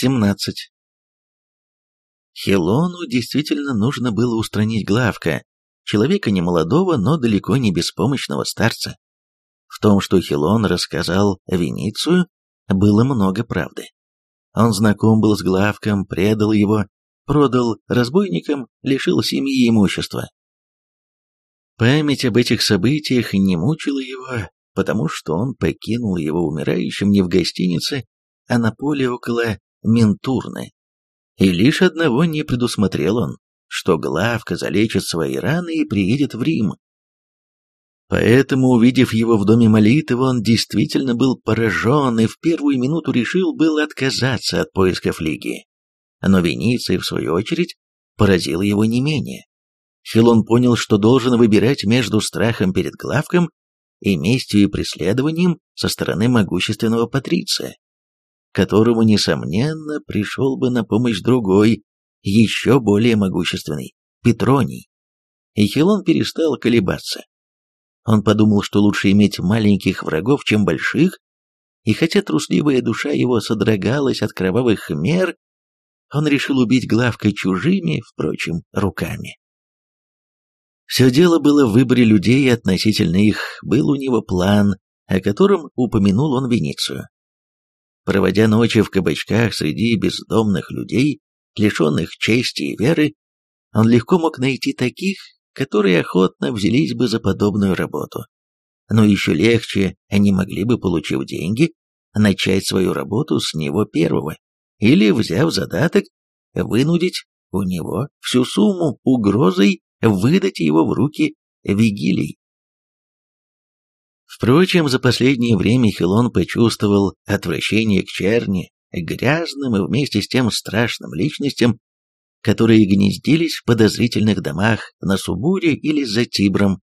17. Хилону действительно нужно было устранить Главка, человека немолодого, но далеко не беспомощного старца. В том, что Хилон рассказал Веницию, было много правды. Он знаком был с Главком, предал его, продал разбойникам, лишил семьи и имущества. Память об этих событиях не мучила его, потому что он покинул его умирающим не в гостинице, а на поле около Ментурны. И лишь одного не предусмотрел он, что Главка залечит свои раны и приедет в Рим. Поэтому, увидев его в доме молитвы, он действительно был поражен и в первую минуту решил был отказаться от поисков Лиги. Но Вениций, в свою очередь, поразил его не менее. Хилон понял, что должен выбирать между страхом перед Главком и местью и преследованием со стороны могущественного Патриция, которому, несомненно, пришел бы на помощь другой, еще более могущественный, Петроний. И Хилон перестал колебаться. Он подумал, что лучше иметь маленьких врагов, чем больших, и хотя трусливая душа его содрогалась от кровавых мер, он решил убить главкой чужими, впрочем, руками. Все дело было в выборе людей относительно их, был у него план, о котором упомянул он Веницию. Проводя ночи в кабачках среди бездомных людей, лишенных чести и веры, он легко мог найти таких, которые охотно взялись бы за подобную работу. Но еще легче они могли бы, получив деньги, начать свою работу с него первого, или, взяв задаток, вынудить у него всю сумму угрозой выдать его в руки Вигилий. Впрочем, за последнее время Хилон почувствовал отвращение к черни, грязным и вместе с тем страшным личностям, которые гнездились в подозрительных домах на Субуре или за Тибром.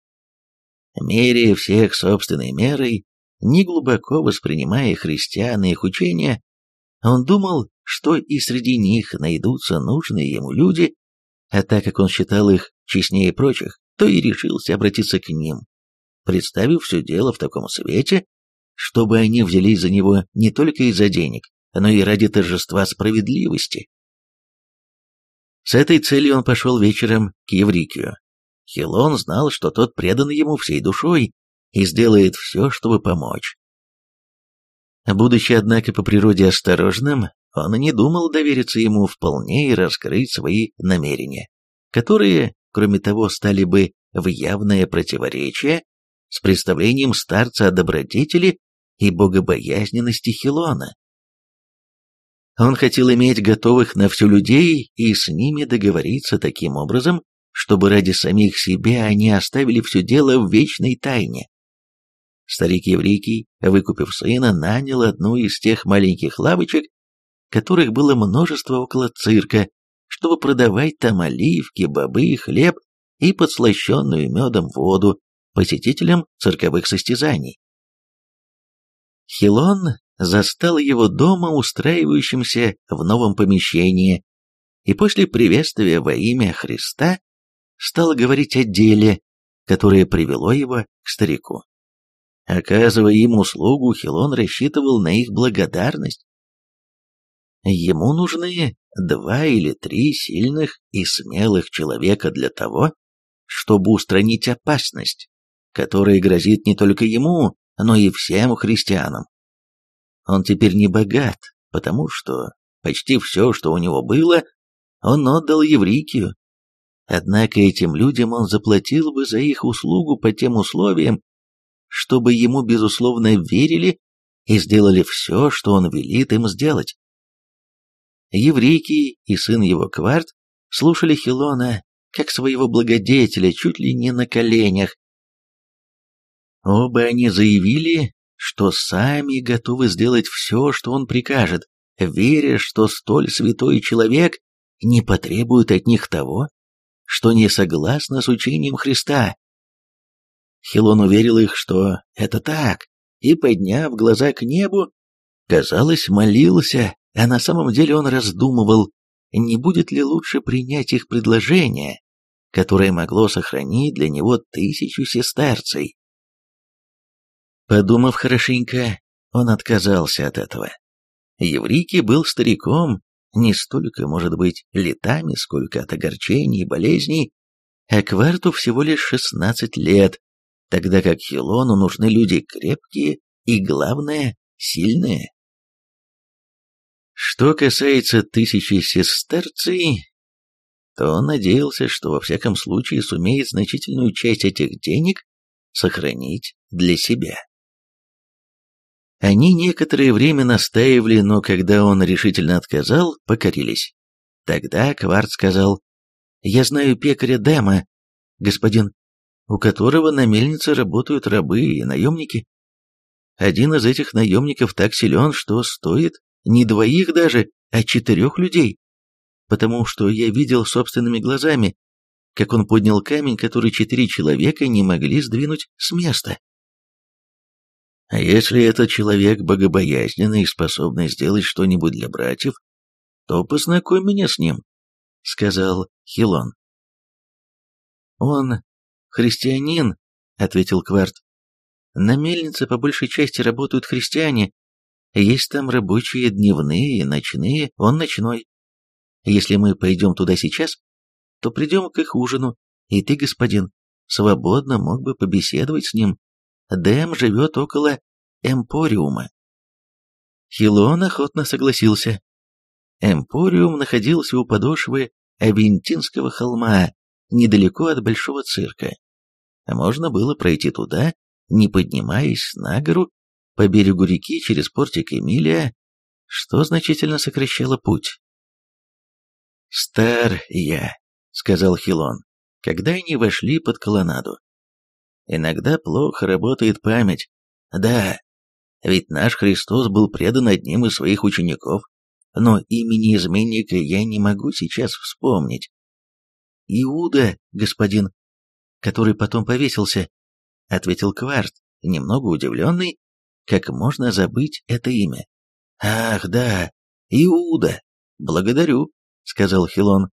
Меряя всех собственной мерой, неглубоко воспринимая христиан и их учения, он думал, что и среди них найдутся нужные ему люди, а так как он считал их честнее прочих, то и решился обратиться к ним, представив все дело в таком свете, чтобы они взялись за него не только из-за денег, но и ради торжества справедливости. С этой целью он пошел вечером к Еврикию. Хилон знал, что тот предан ему всей душой и сделает все, чтобы помочь. Будучи, однако, по природе осторожным, он не думал довериться ему вполне и раскрыть свои намерения, которые, кроме того, стали бы в явное противоречие с представлением старца о добродетели и богобоязненности Хилона. Он хотел иметь готовых на все людей и с ними договориться таким образом, чтобы ради самих себя они оставили все дело в вечной тайне. Старик Еврикий, выкупив сына, нанял одну из тех маленьких лавочек, которых было множество около цирка, чтобы продавать там оливки, бобы, хлеб и подслащенную медом воду посетителям цирковых состязаний. Хилон застал его дома устраивающимся в новом помещении, и после приветствия во имя Христа стал говорить о деле, которое привело его к старику. Оказывая им услугу, Хилон рассчитывал на их благодарность. Ему нужны два или три сильных и смелых человека для того, чтобы устранить опасность, которая грозит не только ему, но и всем христианам. Он теперь не богат, потому что почти все, что у него было, он отдал Еврикию. Однако этим людям он заплатил бы за их услугу по тем условиям, чтобы ему, безусловно, верили и сделали все, что он велит им сделать. Еврейки и сын его Кварт слушали Хилона как своего благодетеля чуть ли не на коленях. Оба они заявили, что сами готовы сделать все, что он прикажет, веря, что столь святой человек не потребует от них того, что не согласно с учением Христа. Хилон уверил их, что это так, и, подняв глаза к небу, казалось, молился, а на самом деле он раздумывал, не будет ли лучше принять их предложение, которое могло сохранить для него тысячу сестерцей. Подумав хорошенько, он отказался от этого. Еврикий был стариком, не столько, может быть, летами, сколько от огорчений и болезней, а Кварту всего лишь 16 лет, тогда как Хилону нужны люди крепкие и, главное, сильные. Что касается тысячи сестерций, то он надеялся, что во всяком случае сумеет значительную часть этих денег сохранить для себя. Они некоторое время настаивали, но когда он решительно отказал, покорились. Тогда Кварт сказал, «Я знаю пекаря Дэма, господин, у которого на мельнице работают рабы и наемники. Один из этих наемников так силен, что стоит не двоих даже, а четырех людей, потому что я видел собственными глазами, как он поднял камень, который четыре человека не могли сдвинуть с места. А если этот человек богобоязненный и способный сделать что-нибудь для братьев, то познакомь меня с ним, — сказал Хилон. Он христианин, — ответил Кварт. На мельнице по большей части работают христиане. Есть там рабочие дневные и ночные, он ночной. Если мы пойдем туда сейчас, то придем к их ужину, и ты, господин, свободно мог бы побеседовать с ним Дэм живет около Эмпориума. Хилон охотно согласился. Эмпориум находился у подошвы Авентинского холма, недалеко от Большого цирка. Можно было пройти туда, не поднимаясь на гору, по берегу реки через портик Эмилия, что значительно сокращало путь. «Стар я», — сказал Хилон, когда они вошли под колоннаду. Иногда плохо работает память. Да, ведь наш Христос был предан одним из своих учеников, но имени изменника я не могу сейчас вспомнить. Иуда, господин, который потом повесился, ответил Кварт, немного удивленный, как можно забыть это имя. Ах, да, Иуда, благодарю, сказал Хилон.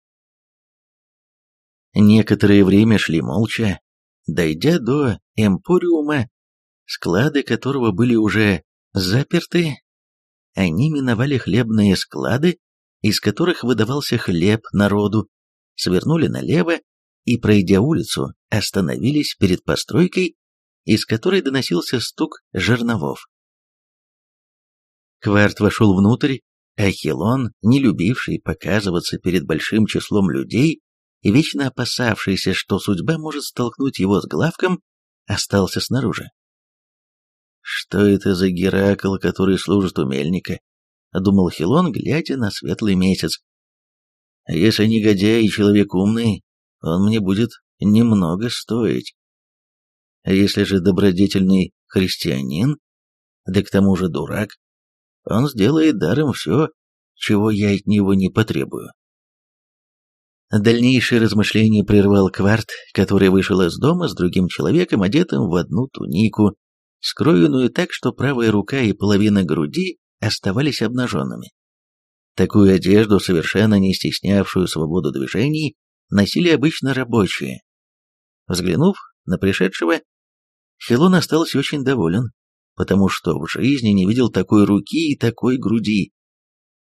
Некоторое время шли молча, Дойдя до Эмпориума, склады которого были уже заперты, они миновали хлебные склады, из которых выдавался хлеб народу, свернули налево и, пройдя улицу, остановились перед постройкой, из которой доносился стук жерновов. Кварт вошел внутрь, а Хилон, не любивший показываться перед большим числом людей, и вечно опасавшийся, что судьба может столкнуть его с главком, остался снаружи. «Что это за Геракл, который служит у мельника?» — думал Хилон, глядя на светлый месяц. «А если негодяй и человек умный, он мне будет немного стоить. А если же добродетельный христианин, да к тому же дурак, он сделает даром все, чего я от него не потребую. Дальнейшие размышления прервал Кварт, который вышел из дома с другим человеком, одетым в одну тунику, скроенную так, что правая рука и половина груди оставались обнаженными. Такую одежду, совершенно не стеснявшую свободу движений, носили обычно рабочие. Взглянув на пришедшего, Хилон остался очень доволен, потому что в жизни не видел такой руки и такой груди.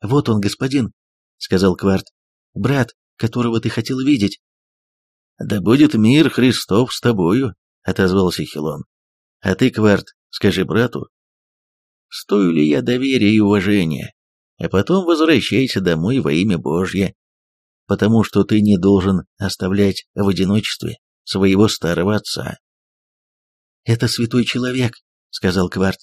«Вот он, господин», — сказал Кварт, — «брат, которого ты хотел видеть». «Да будет мир Христов с тобою», — отозвался Хилон. «А ты, Кварт, скажи брату, стою ли я доверия и уважения, а потом возвращайся домой во имя Божье, потому что ты не должен оставлять в одиночестве своего старого отца». «Это святой человек», — сказал Кварт,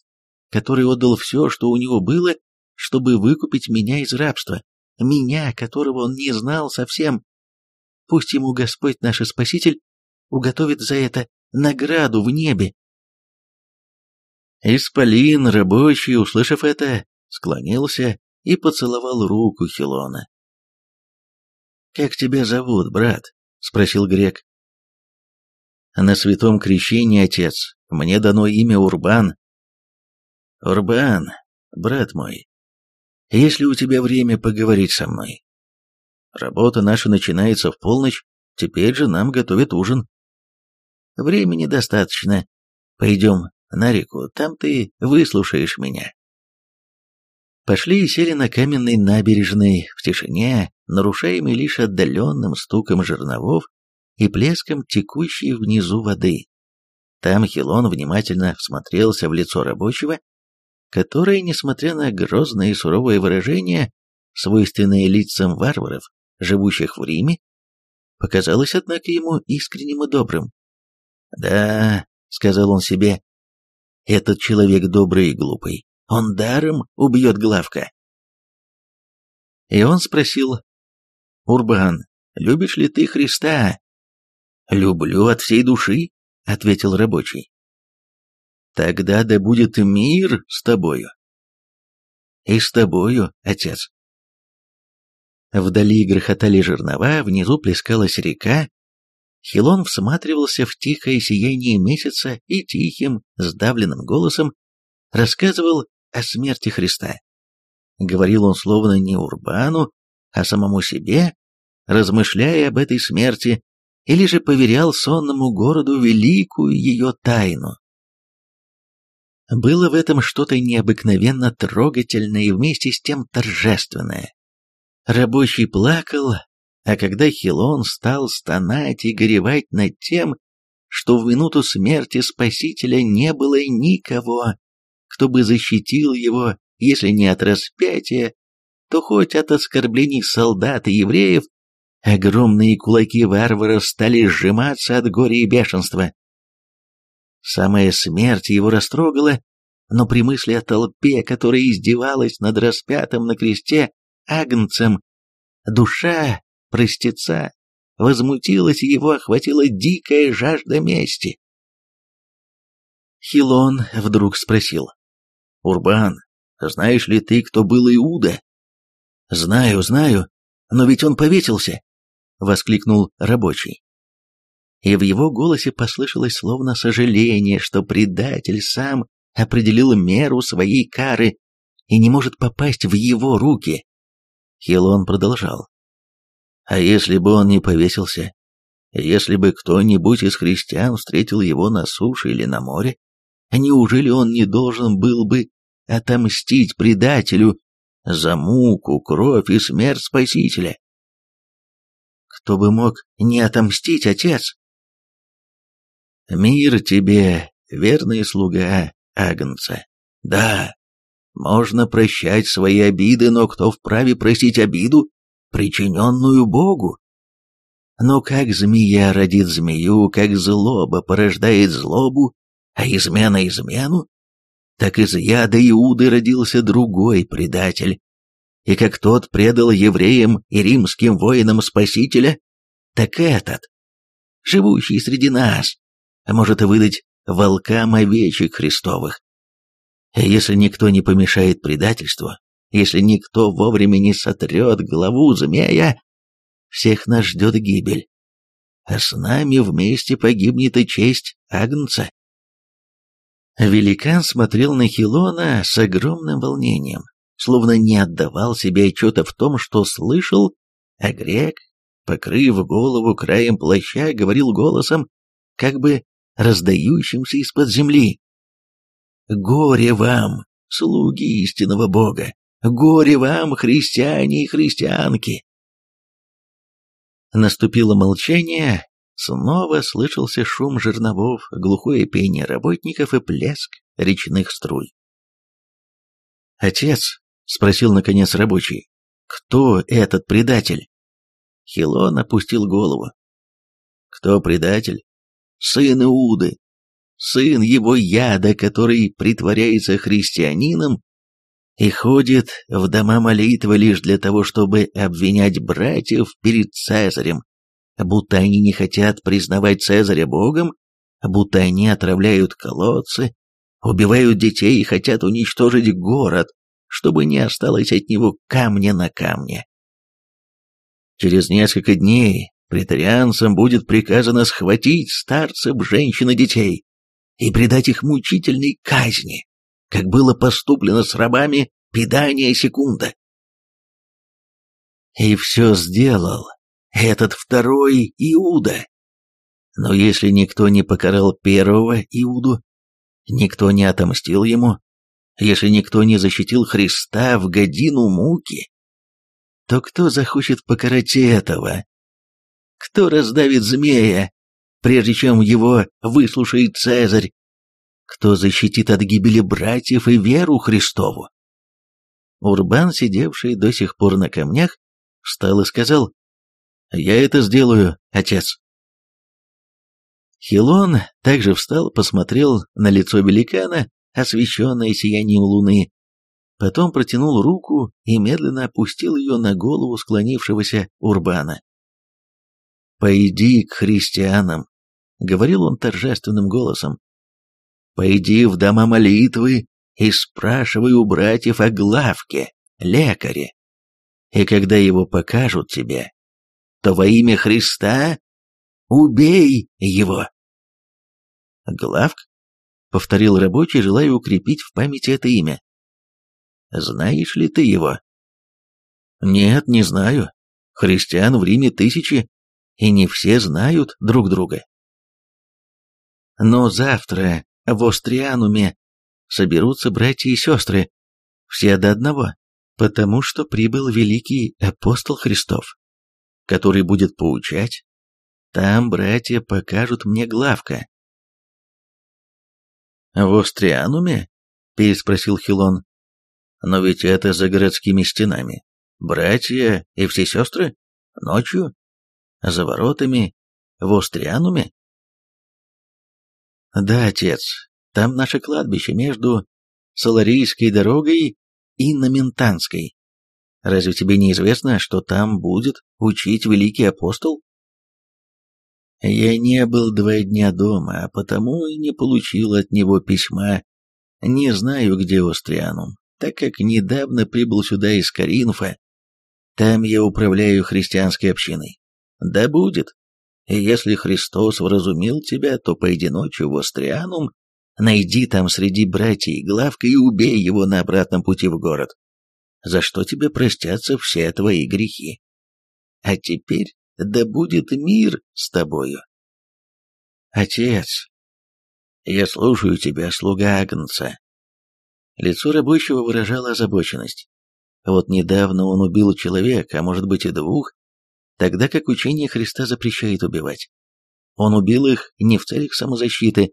который отдал все, что у него было, чтобы выкупить меня из рабства меня, которого он не знал совсем. Пусть ему Господь наш Спаситель уготовит за это награду в небе. Исполин, рабочий, услышав это, склонился и поцеловал руку Хилона. «Как тебя зовут, брат?» — спросил грек. «На святом крещении, отец, мне дано имя Урбан». «Урбан, брат мой, есть ли у тебя время поговорить со мной? Работа наша начинается в полночь, теперь же нам готовят ужин. Времени достаточно. Пойдем на реку, там ты выслушаешь меня. Пошли и сели на каменной набережной в тишине, нарушаемой лишь отдаленным стуком жерновов и плеском текущей внизу воды. Там Хилон внимательно всмотрелся в лицо рабочего, которое, несмотря на грозное и суровое выражение, свойственное лицам варваров, живущих в Риме, показалось, однако, ему искренним и добрым. «Да», — сказал он себе, — «этот человек добрый и глупый, он даром убьет Главка. И он спросил, «Урбан, любишь ли ты Христа?» «Люблю от всей души», — ответил рабочий. «Тогда да будет мир с тобою». «И с тобою, отец». Вдали грохотали жернова, внизу плескалась река. Хилон всматривался в тихое сияние месяца и тихим, сдавленным голосом рассказывал о смерти Христа. Говорил он словно не Урбану, а самому себе, размышляя об этой смерти, или же поверял сонному городу великую ее тайну. Было в этом что-то необыкновенно трогательное и вместе с тем торжественное. Рабочий плакал, а когда Хилон стал стонать и горевать над тем, что в минуту смерти Спасителя не было никого, кто бы защитил его, если не от распятия, то хоть от оскорблений солдат и евреев, огромные кулаки варваров стали сжиматься от горя и бешенства. Самая смерть его растрогала, но при мысли о толпе, которая издевалась над распятым на кресте агнцем, душа простеца возмутилась и его охватила дикая жажда мести. Хилон вдруг спросил. Урбан, знаешь ли ты, кто был Иуда? Знаю, знаю, но ведь он повесился, воскликнул рабочий. И в его голосе послышалось словно сожаление, что предатель сам определил меру своей кары и не может попасть в его руки. Хилон продолжал. А если бы он не повесился? Если бы кто-нибудь из христиан встретил его на суше или на море, Неужели он не должен был бы отомстить предателю за муку, кровь и смерть Спасителя? Кто бы мог не отомстить, отец? Мир тебе, верный слуга Агнца. Да, можно прощать свои обиды, но кто вправе просить обиду, причиненную Богу? Но как змея родит змею, как злоба порождает злобу, а измена измену, так из яда Иуды родился другой предатель. И как тот предал евреям и римским воинам Спасителя, так этот, живущий среди нас, может выдать волкам овечек Христовых. Если никто не помешает предательству, если никто вовремя не сотрет главу змея, всех нас ждет гибель. А с нами вместе погибнет и честь Агнца. Великан смотрел на Хилона с огромным волнением, словно не отдавал себе отчета в том, что слышал, а грек, покрыв голову краем плаща, говорил голосом, как бы раздающимся из-под земли. «Горе вам, слуги истинного Бога! Горе вам, христиане и христианки!» Наступило молчание, Снова слышался шум жерновов, глухое пение работников и плеск речных струй. «Отец», — спросил наконец рабочий, — «кто этот предатель?» Хилон опустил голову. «Кто предатель? Сын Иуды, сын его яда, который притворяется христианином и ходит в дома молитвы лишь для того, чтобы обвинять братьев перед Цезарем будто они не хотят признавать Цезаря богом, будто они отравляют колодцы, убивают детей и хотят уничтожить город, чтобы не осталось от него камня на камне. Через несколько дней претарианцам будет приказано схватить старцев, женщин и детей и предать их мучительной казни, как было поступлено с рабами Педания Секунда. И все сделал этот второй Иуда. Но если никто не покарал первого Иуду, никто не отомстил ему, Если никто не защитил Христа в годину муки, то кто захочет покарать этого? Кто раздавит змея, прежде чем его выслушает Цезарь? Кто защитит от гибели братьев и веру Христову? Урбан, сидевший до сих пор на камнях, встал и сказал, «Я это сделаю, отец». Хилон также встал, посмотрел на лицо великана, освещенное сиянием луны, потом протянул руку и медленно опустил ее на голову склонившегося Урбана. «Пойди к христианам», — говорил он торжественным голосом. «Пойди в дома молитвы и спрашивай у братьев о главке, лекаре. И когда его покажут тебе, то во имя Христа убей его». «Главк?» — повторил рабочий, желая укрепить в памяти это имя. «Знаешь ли ты его?» «Нет, не знаю. Христиан в Риме тысячи, и не все знают друг друга. Но завтра в Остриануме соберутся братья и сестры, все до одного, потому что прибыл великий апостол Христов, который будет поучать. Там братья покажут мне главка. «В Остриануме?» — переспросил Хилон. «Но ведь это за городскими стенами. Братья и все сестры? Ночью? За воротами? В Остриануме?» «Да, отец, там наше кладбище между Соларийской дорогой и Наментанской. Разве тебе не известно, что там будет учить великий апостол?» Я не был два дня дома, а потому и не получил от него письма. Не знаю, где Острианум, так как недавно прибыл сюда из Каринфа. Там я управляю христианской общиной. Да будет. И если Христос вразумил тебя, то пойди ночью в Острианум, найди там среди братьев главка и убей его на обратном пути в город, за что тебе простятся все твои грехи. А теперь да будет мир с тобою. Отец, я слушаю тебя, слуга Агнца. Лицо рабочего выражало озабоченность. Вот недавно он убил человека, а может быть и двух, тогда как учение Христа запрещает убивать. Он убил их не в целях самозащиты,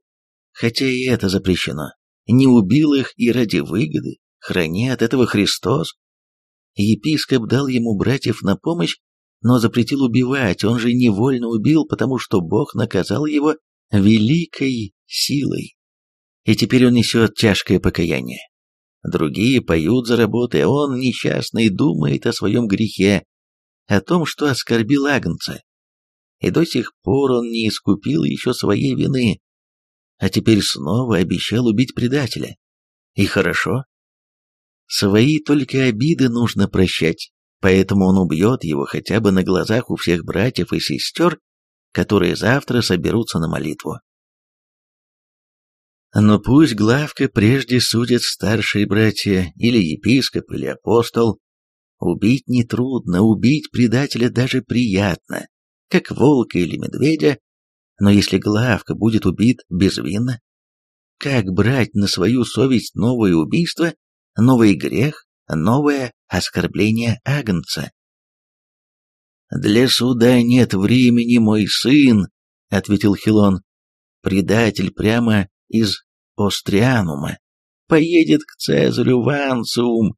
хотя и это запрещено. Не убил их и ради выгоды, храни от этого Христос. Епископ дал ему братьев на помощь, но запретил убивать, он же невольно убил, потому что Бог наказал его великой силой. И теперь он несет тяжкое покаяние. Другие поют за работой, а он, несчастный, думает о своем грехе, о том, что оскорбил Агнца. И до сих пор он не искупил еще своей вины, а теперь снова обещал убить предателя. И хорошо. Свои только обиды нужно прощать, поэтому он убьет его хотя бы на глазах у всех братьев и сестер, которые завтра соберутся на молитву. Но пусть главка прежде судят старшие братья, или епископ, или апостол. Убить нетрудно, убить предателя даже приятно, как волка или медведя, но если главка будет убит безвинно, как брать на свою совесть новое убийство, новый грех, новое оскорбление Агнца. «Для суда нет времени, мой сын», — ответил Хилон. «Предатель прямо из Острианума поедет к Цезарю в Анциум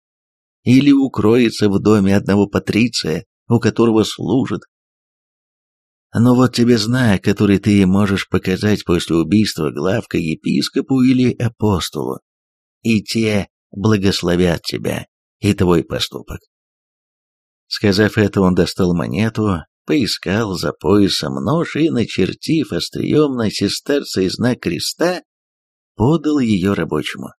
или укроется в доме одного патриция, у которого служит. Но вот тебе знак, который ты можешь показать после убийства главка епископу или апостолу, и те благословят тебя и твой поступок. Сказав это, он достал монету, поискал за поясом нож и, начертив острием на сестерце знак креста, подал ее рабочему.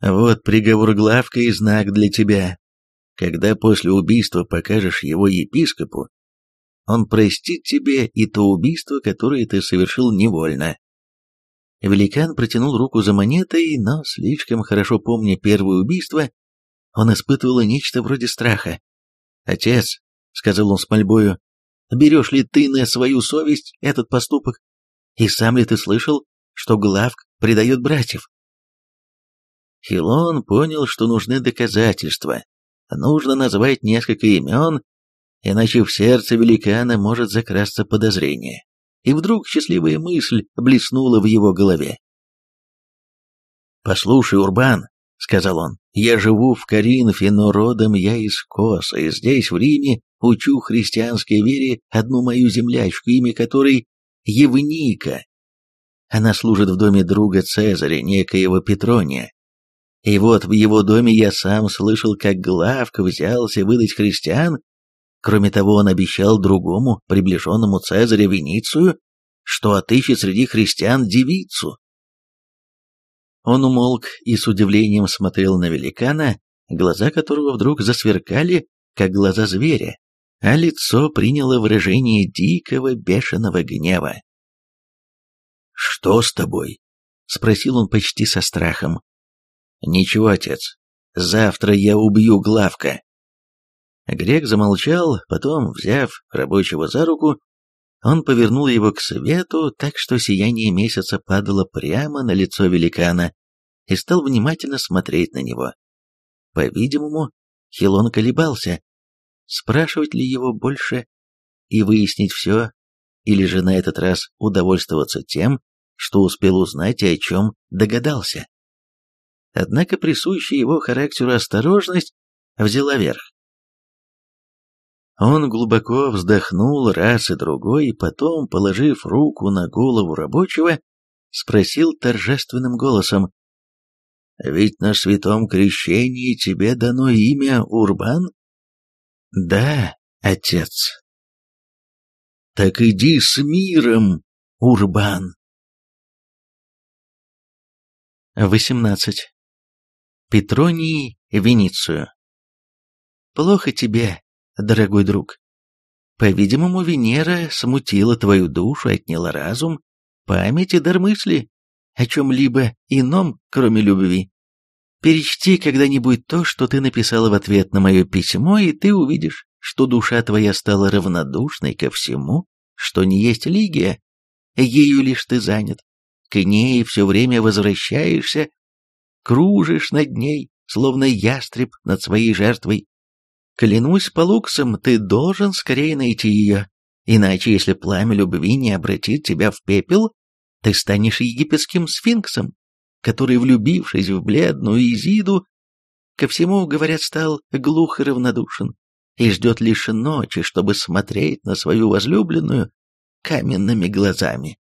«Вот приговор главка и знак для тебя. Когда после убийства покажешь его епископу, он простит тебе и то убийство, которое ты совершил невольно». Великан протянул руку за монетой, но, слишком хорошо помня первое убийство, он испытывал нечто вроде страха. «Отец», — сказал он с мольбою, — «берешь ли ты на свою совесть этот поступок? И сам ли ты слышал, что Главк предает братьев?» Хилон понял, что нужны доказательства. Нужно назвать несколько имен, иначе в сердце великана может закрасться подозрение. И вдруг счастливая мысль блеснула в его голове. «Послушай, Урбан», — сказал он, — «я живу в Коринфе, но родом я из Коса, и здесь, в Риме, учу христианской вере одну мою землячку, имя которой Евника. Она служит в доме друга Цезаря, некоего Петрония. И вот в его доме я сам слышал, как Главка взялся выдать христиан. Кроме того, он обещал другому, приближенному Цезаря Веницию, что отыщет среди христиан девицу. Он умолк и с удивлением смотрел на великана, глаза которого вдруг засверкали, как глаза зверя, а лицо приняло выражение дикого бешеного гнева. «Что с тобой?» — спросил он почти со страхом. «Ничего, отец. Завтра я убью Главка». Грек замолчал, потом, взяв рабочего за руку, он повернул его к свету, так что сияние месяца падало прямо на лицо великана и стал внимательно смотреть на него. По-видимому, Хилон колебался, спрашивать ли его больше и выяснить все, или же на этот раз удовольствоваться тем, что успел узнать и о чем догадался. Однако присущая его характеру осторожность взяла верх. Он глубоко вздохнул раз и другой, и потом, положив руку на голову рабочего, спросил торжественным голосом, «Ведь на святом крещении тебе дано имя Урбан?» «Да, отец». «Так иди с миром, Урбан!» 18. Петронии Веницию. Плохо тебе, дорогой друг. По-видимому, Венера смутила твою душу, отняла разум, память и дар мысли о чем-либо ином, кроме любви. Перечти когда-нибудь то, что ты написала в ответ на мое письмо, и ты увидишь, что душа твоя стала равнодушной ко всему, что не есть Лигия. Ею лишь ты занят. К ней все время возвращаешься, кружишь над ней, словно ястреб над своей жертвой. Клянусь полуксом, ты должен скорее найти ее, иначе если пламя любви не обратит тебя в пепел, ты станешь египетским сфинксом, который, влюбившись в бледную Изиду, ко всему, говорят, стал глух и равнодушен, и ждет лишь ночи, чтобы смотреть на свою возлюбленную каменными глазами.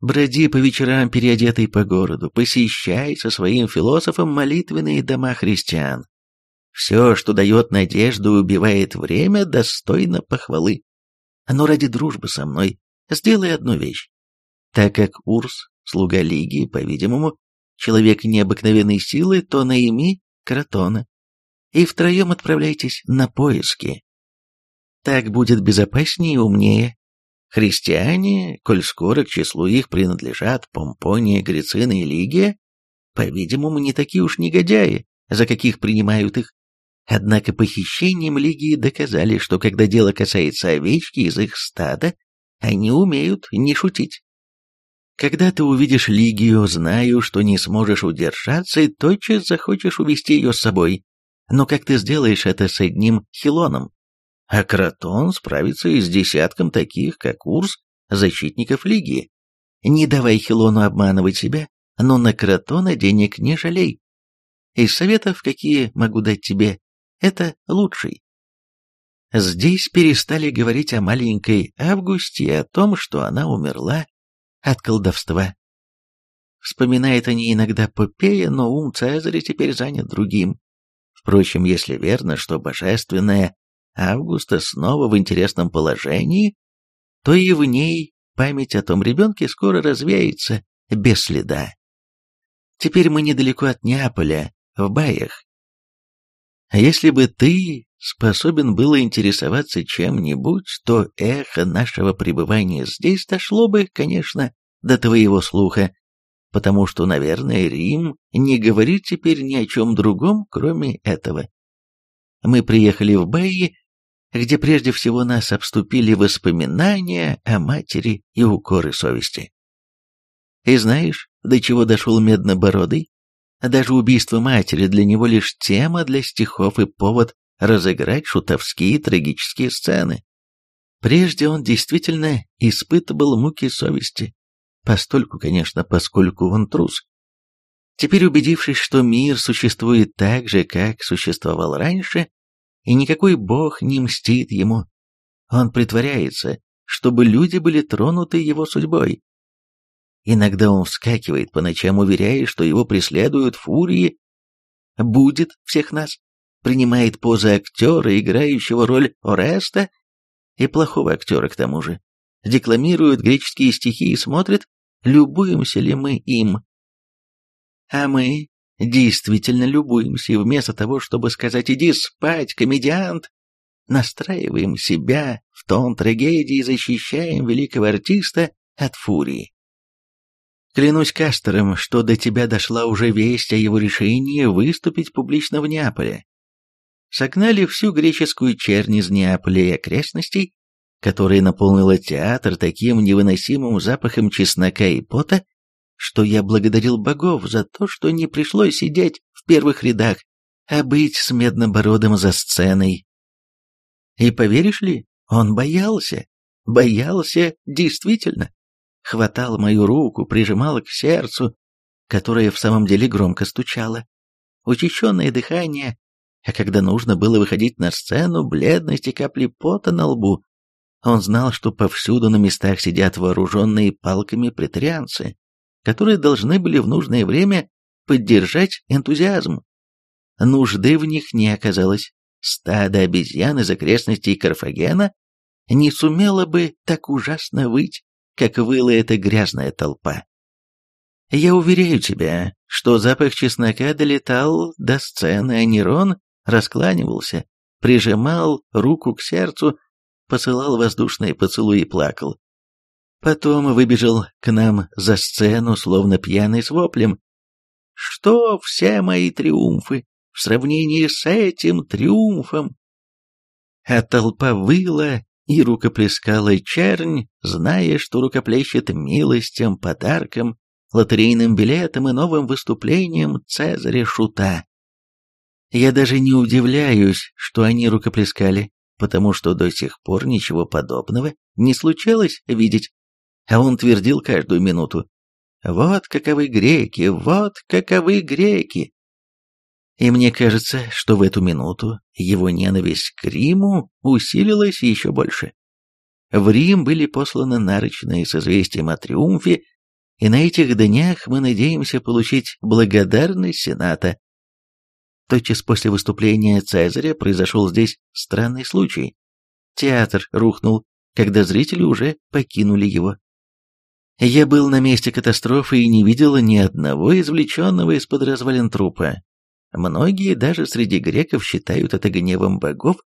Броди по вечерам, переодетый по городу, посещай со своим философом молитвенные дома христиан, все, что дает надежду убивает время, достойно похвалы. Но ради дружбы со мной сделай одну вещь. Так как Урс, слуга Лиги, по-видимому, человек необыкновенной силы, то найми Кротона. И втроем отправляйтесь на поиски. Так будет безопаснее и умнее. Христиане, коль скоро к числу их принадлежат Помпония, Грицина и Лигия, по-видимому, не такие уж негодяи, за каких принимают их. Однако похищением Лигии доказали, что когда дело касается овечки из их стада, они умеют не шутить. Когда ты увидишь Лигию, знаю, что не сможешь удержаться и тотчас захочешь увести ее с собой. Но как ты сделаешь это с одним хилоном? А Кротон справится и с десятком таких, как Урс, защитников Лигии. Не давай Хилону обманывать себя, но на Кротона денег не жалей. Из советов, какие могу дать тебе, это лучший. Здесь перестали говорить о маленькой Августе и о том, что она умерла от колдовства. Вспоминает они иногда Попея, но ум Цезаря теперь занят другим. Впрочем, если верно, что божественная Августа снова в интересном положении, то и в ней память о том ребенке скоро развеется без следа. Теперь мы недалеко от Неаполя, в Баях. А если бы ты способен был интересоваться чем-нибудь, то эхо нашего пребывания здесь дошло бы, конечно, до твоего слуха, потому что, наверное, Рим не говорит теперь ни о чем другом, кроме этого. Мы приехали в Баи, где прежде всего нас обступили воспоминания о матери и укоры совести. И знаешь, до чего дошел Меднобородый? Даже убийство матери для него лишь тема для стихов и повод разыграть шутовские трагические сцены. Прежде он действительно испытывал муки совести, постольку, конечно, поскольку он трус. Теперь убедившись, что мир существует так же, как существовал раньше, и никакой бог не мстит ему, он притворяется, чтобы люди были тронуты его судьбой. Иногда он вскакивает по ночам, уверяя, что его преследуют фурии, будет всех нас, принимает позы актера, играющего роль Ореста, и плохого актера к тому же, декламирует греческие стихи и смотрит, любуемся ли мы им. А мы действительно любуемся, и вместо того, чтобы сказать «иди спать, комедиант», настраиваем себя в тон трагедии и защищаем великого артиста от фурии. Клянусь Кастером, что до тебя дошла уже весть о его решении выступить публично в Неаполе. Согнали всю греческую чернь из Неаполя и окрестностей, которая наполнила театр таким невыносимым запахом чеснока и пота, что я благодарил богов за то, что не пришлось сидеть в первых рядах, а быть с Меднобородом за сценой. И поверишь ли, он боялся, боялся действительно хватал мою руку, прижимал к сердцу, которое в самом деле громко стучало. Учащенное дыхание, а когда нужно было выходить на сцену, бледность и капли пота на лбу. Он знал, что повсюду на местах сидят вооруженные палками претарианцы, которые должны были в нужное время поддержать энтузиазм. Нужды в них не оказалось. Стадо обезьян из окрестностей Карфагена не сумело бы так ужасно выть как выла эта грязная толпа. Я уверяю тебя, что запах чеснока долетал до сцены, а Нерон раскланивался, прижимал руку к сердцу, посылал воздушные поцелуи и плакал. Потом выбежал к нам за сцену, словно пьяный с воплем. Что все мои триумфы в сравнении с этим триумфом? А толпа выла и рукоплескала чернь, зная, что рукоплещет милостям, подарком, лотерейным билетом и новым выступлением Цезаря Шута. Я даже не удивляюсь, что они рукоплескали, потому что до сих пор ничего подобного не случалось видеть. А он твердил каждую минуту. «Вот каковы греки, вот каковы греки!» И мне кажется, что в эту минуту его ненависть к Риму усилилась еще больше. В Рим были посланы нарочные с известием о триумфе, и на этих днях мы надеемся получить благодарность Сената. Тотчас после выступления Цезаря произошел здесь странный случай. Театр рухнул, когда зрители уже покинули его. Я был на месте катастрофы и не видел ни одного извлеченного из-под развалин трупа. Многие даже среди греков считают это гневом богов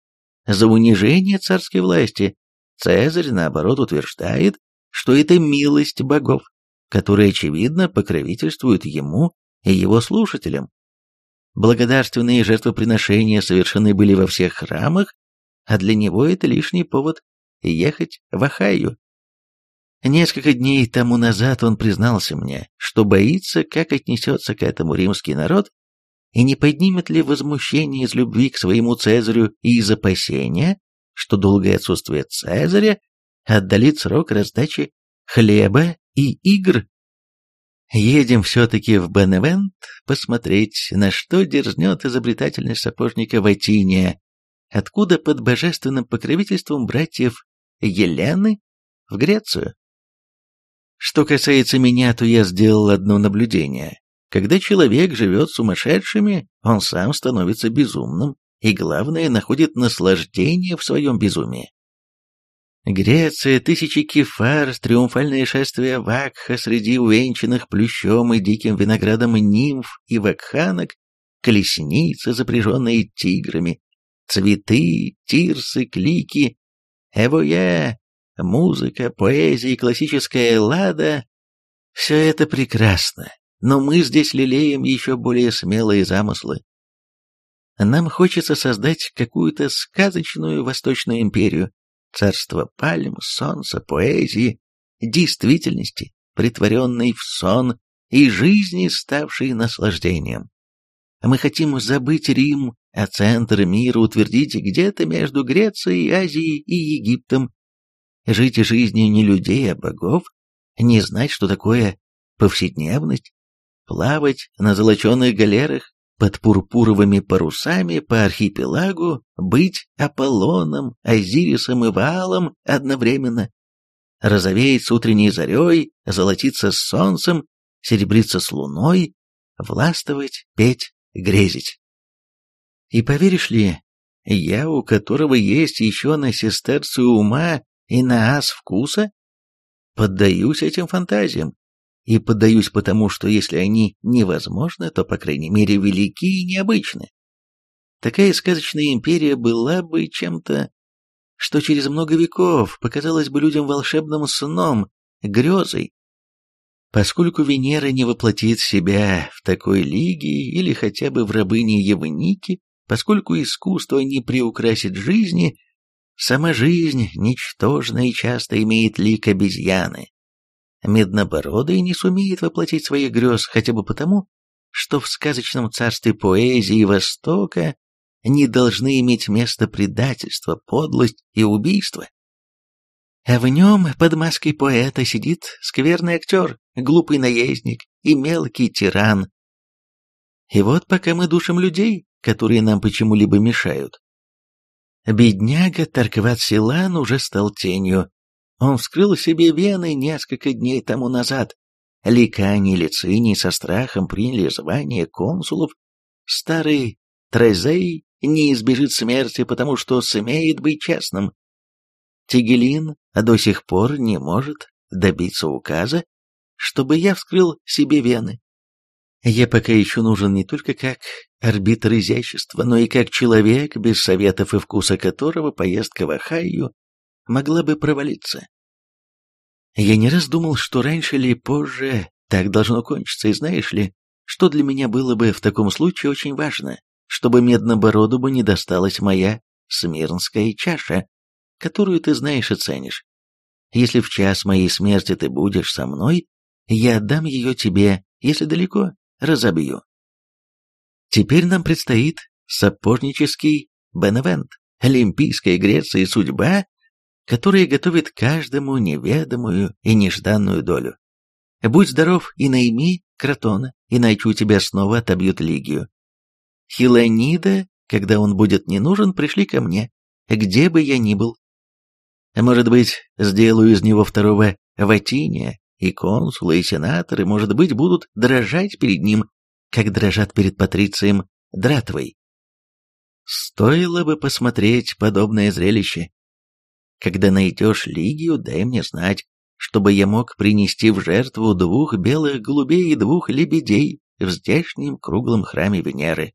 за унижение царской власти. Цезарь, наоборот, утверждает, что это милость богов, которые, очевидно, покровительствуют ему и его слушателям. Благодарственные жертвоприношения совершены были во всех храмах, а для него это лишний повод ехать в Ахайю. Несколько дней тому назад он признался мне, что боится, как отнесется к этому римский народ и не поднимет ли возмущение из любви к своему Цезарю и из опасения, что долгое отсутствие Цезаря отдалит срок раздачи хлеба и игр? Едем все-таки в Беневент посмотреть, на что дерзнет изобретательность сапожника Ватиния, откуда под божественным покровительством братьев Елены в Грецию. Что касается меня, то я сделал одно наблюдение. Когда человек живет сумасшедшими, он сам становится безумным и, главное, находит наслаждение в своем безумии. Греция, тысячи кефар, триумфальное шествие Вакха среди увенчанных плющом и диким виноградом нимф и вакханок, колесницы, запряженные тиграми, цветы, тирсы, клики, эвоя, музыка, поэзия и классическая лада — все это прекрасно, но мы здесь лелеем еще более смелые замыслы. Нам хочется создать какую-то сказочную Восточную империю, царство пальм, солнца, поэзии, действительности, притворенной в сон и жизни, ставшей наслаждением. Мы хотим забыть Рим, а центр мира утвердить где-то между Грецией, Азией и Египтом. Жить жизнью не людей, а богов, не знать, что такое повседневность, плавать на золоченых галерах под пурпуровыми парусами по архипелагу, быть Аполлоном, Азирисом и Ваалом одновременно, розовеет с утренней зарей, золотиться с солнцем, серебриться с луной, властвовать, петь, грезить. И поверишь ли, я, у которого есть еще на сестерцию ума и на ас вкуса, поддаюсь этим фантазиям, и поддаюсь потому, что если они невозможны, то, по крайней мере, велики и необычны. Такая сказочная империя была бы чем-то, что через много веков показалось бы людям волшебным сном, грезой. Поскольку Венера не воплотит себя в такой лиге или хотя бы в рабыне Евники, поскольку искусство не приукрасит жизни, сама жизнь ничтожна и часто имеет лик обезьяны, Меднобородый не сумеет воплотить своих грез хотя бы потому, что в сказочном царстве поэзии Востока не должны иметь место предательство, подлость и убийство. А в нем под маской поэта сидит скверный актер, глупый наездник и мелкий тиран. И вот пока мы душим людей, которые нам почему-либо мешают. Бедняга Таркват Силан уже стал тенью, он вскрыл себе вены несколько дней тому назад. Ликани и Лициний со страхом приняли звание консулов. Старый Трезей не избежит смерти, потому что сумеет быть честным. Тигелин до сих пор не может добиться указа, чтобы я вскрыл себе вены. Я пока еще нужен не только как арбитр изящества, но и как человек, без советов и вкуса которого поездка в Ахайю могла бы провалиться. Я не раз думал, что раньше или позже так должно кончиться, и знаешь ли, что для меня было бы в таком случае очень важно, чтобы Меднобородову не досталась моя смирнская чаша, которую ты знаешь и ценишь. Если в час моей смерти ты будешь со мной, я отдам ее тебе, если далеко, разобью. Теперь нам предстоит сапожнический Беневент, Олимпийская Греция и судьба, которая готовит каждому неведомую и нежданную долю. Будь здоров и найми Кротона, иначе у тебя снова отобьют Лигию. Хилонида, когда он будет не нужен, пришли ко мне, где бы я ни был. Может быть, сделаю из него второго Ватиния, и консулы, и сенаторы, может быть, будут дрожать перед ним, как дрожат перед Патрицием Дратвой. Стоило бы посмотреть подобное зрелище. Когда найдешь Лигию, дай мне знать, чтобы я мог принести в жертву двух белых голубей и двух лебедей в здешнем круглом храме Венеры.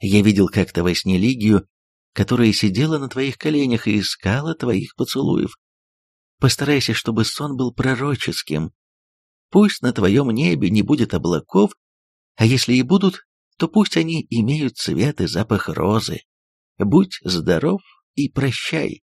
Я видел как-то во сне Лигию, которая сидела на твоих коленях и искала твоих поцелуев. Постарайся, чтобы сон был пророческим. Пусть на твоем небе не будет облаков, а если и будут, то пусть они имеют цвет и запах розы. Будь здоров и прощай.